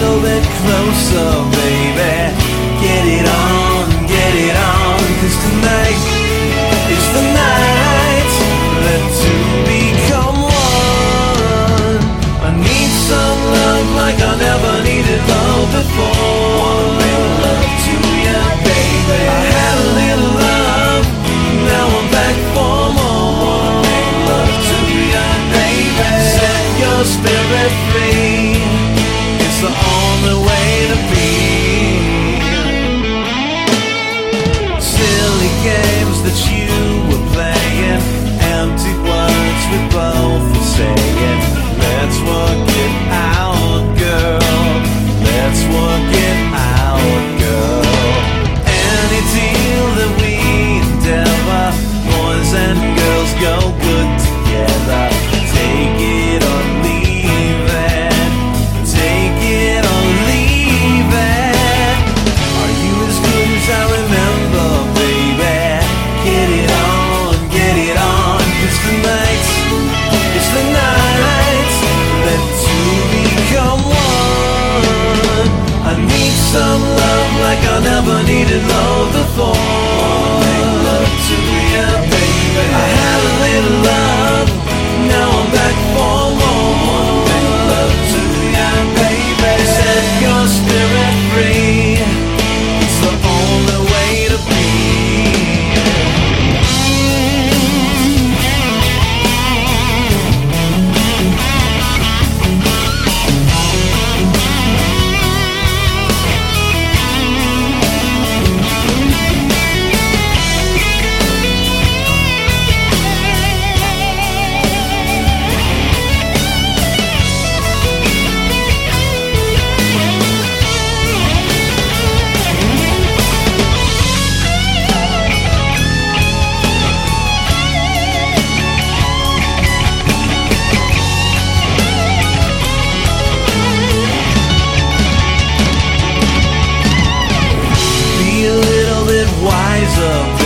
little bit closer, baby. That you love up